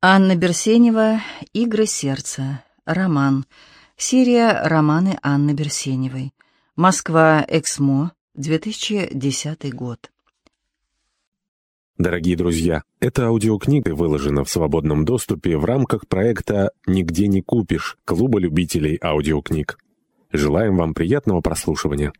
Анна Берсенева «Игры сердца». Роман. Серия «Романы Анны Берсеневой». Москва. Эксмо. 2010 год. Дорогие друзья, эта аудиокнига выложена в свободном доступе в рамках проекта «Нигде не купишь» Клуба любителей аудиокниг. Желаем вам приятного прослушивания.